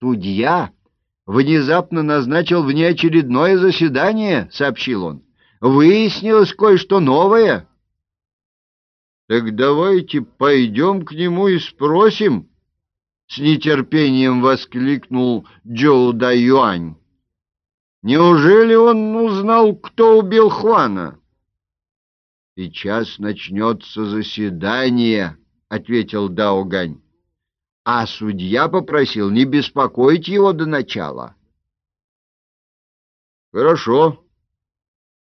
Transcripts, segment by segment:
Судья внезапно назначил внеочередное заседание, — сообщил он. Выяснилось кое-что новое. — Так давайте пойдем к нему и спросим, — с нетерпением воскликнул Джоу Даюань. — Неужели он узнал, кто убил Хуана? — Сейчас начнется заседание, — ответил Даогань а судья попросил не беспокоить его до начала. — Хорошо.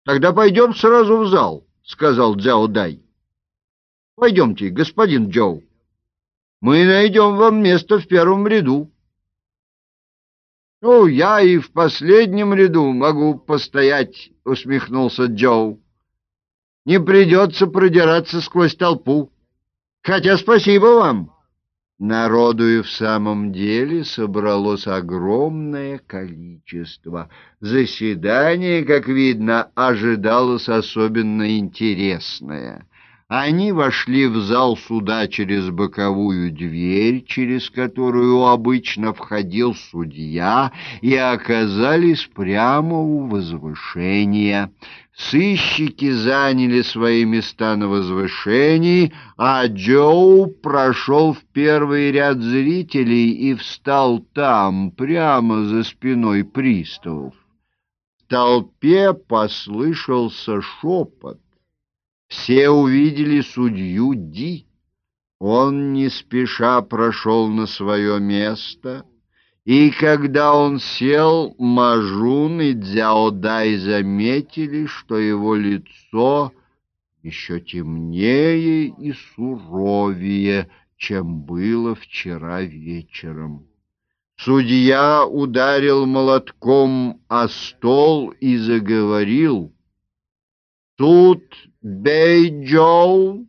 Тогда пойдем сразу в зал, — сказал Дзяо Дай. — Пойдемте, господин Джоу. Мы найдем вам место в первом ряду. — Ну, я и в последнем ряду могу постоять, — усмехнулся Джоу. — Не придется продираться сквозь толпу. Хотя спасибо вам. Народу и в самом деле собралось огромное количество. Заседание, как видно, ожидалось особенно интересное. Они вошли в зал суда через боковую дверь, через которую обычно входил судья, и оказались прямо у возвышения. Сыщики заняли свои места на возвышении, а Джоу прошел в первый ряд зрителей и встал там, прямо за спиной приставов. В толпе послышался шепот. Все увидели судью Ди. Он не спеша прошел на свое место, и когда он сел, Мажун и Дзяодай заметили, что его лицо еще темнее и суровее, чем было вчера вечером. Судья ударил молотком о стол и заговорил. Тут Бейджоу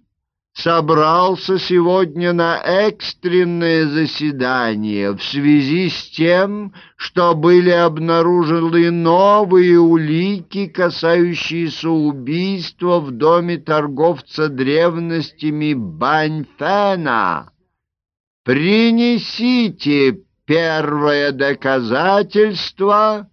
собрался сегодня на экстренное заседание в связи с тем, что были обнаружены новые улики, касающиеся убийства в доме торговца древностями Баньфена. Принесите первое доказательство.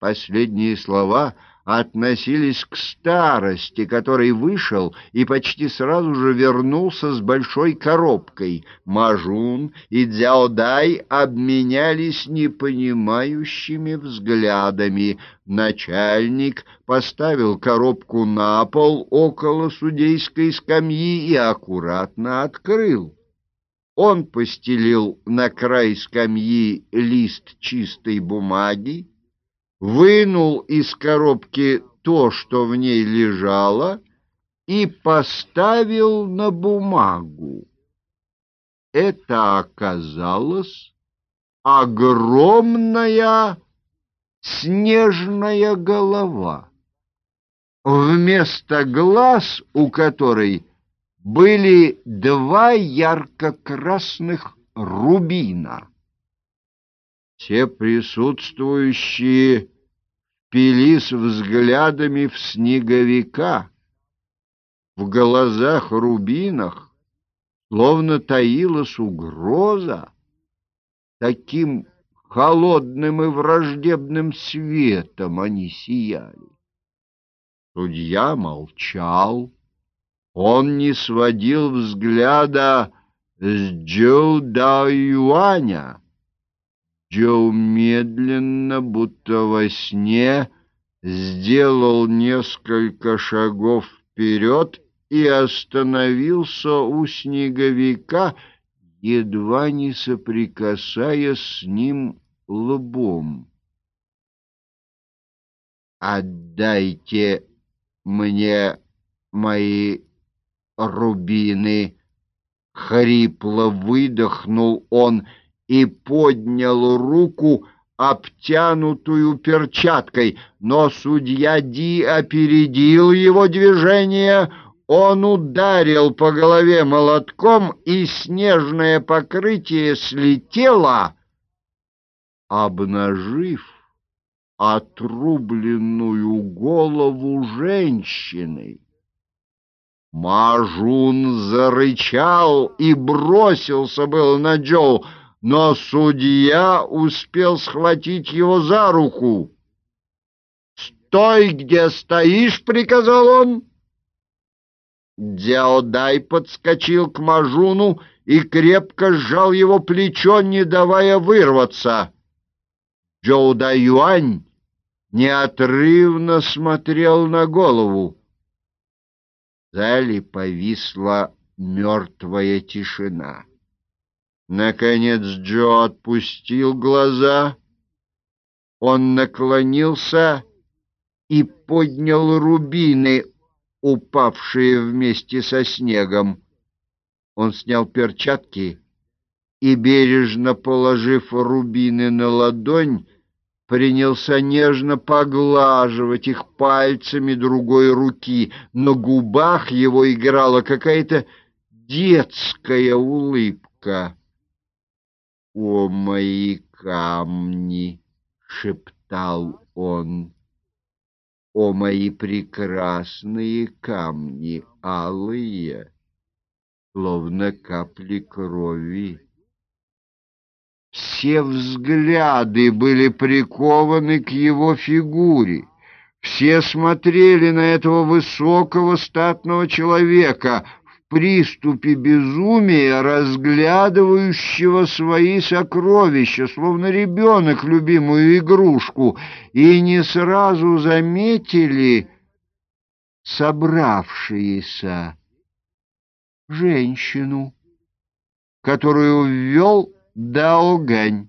Последние слова — относились к старости, который вышел и почти сразу же вернулся с большой коробкой. Мажун и Дзяодай обменялись непонимающими взглядами. Начальник поставил коробку на пол около судейской скамьи и аккуратно открыл. Он постелил на край скамьи лист чистой бумаги, вынул из коробки то, что в ней лежало, и поставил на бумагу. Это оказалось огромная снежная голова, вместо глаз у которой были два ярко-красных рубина. Все присутствующие впились взглядами в снеговика. В глазах рубинах словно таилась угроза. Таким холодным и враждебным светом они сияли. Судья молчал. Он не сводил взгляда с Джоу Дао Юаня, Джо медленно, будто во сне, сделал несколько шагов вперед и остановился у снеговика, едва не соприкасаясь с ним лбом. «Отдайте мне мои рубины!» — хрипло выдохнул он — и поднял руку, обтянутую перчаткой, но судья Ди опередил его движение, он ударил по голове молотком, и снежное покрытие слетело, обнажив отрубленную голову женщины. Мажун зарычал и бросился был на Джоу, но судья успел схватить его за руку. «Стой, где стоишь!» — приказал он. Дяодай подскочил к Мажуну и крепко сжал его плечо, не давая вырваться. Джоуда Юань неотрывно смотрел на голову. В зале повисла мертвая тишина. Наконец Джо отпустил глаза. Он наклонился и поднял рубины, упавшие вместе со снегом. Он снял перчатки и, бережно положив рубины на ладонь, принялся нежно поглаживать их пальцами другой руки. На губах его играла какая-то детская улыбка. «О, мои камни!» — шептал он. «О, мои прекрасные камни, алые, словно капли крови!» Все взгляды были прикованы к его фигуре. Все смотрели на этого высокого статного человека, приступе безумия, разглядывающего свои сокровища, словно ребенок любимую игрушку, и не сразу заметили собравшиеся женщину, которую ввел Даогань.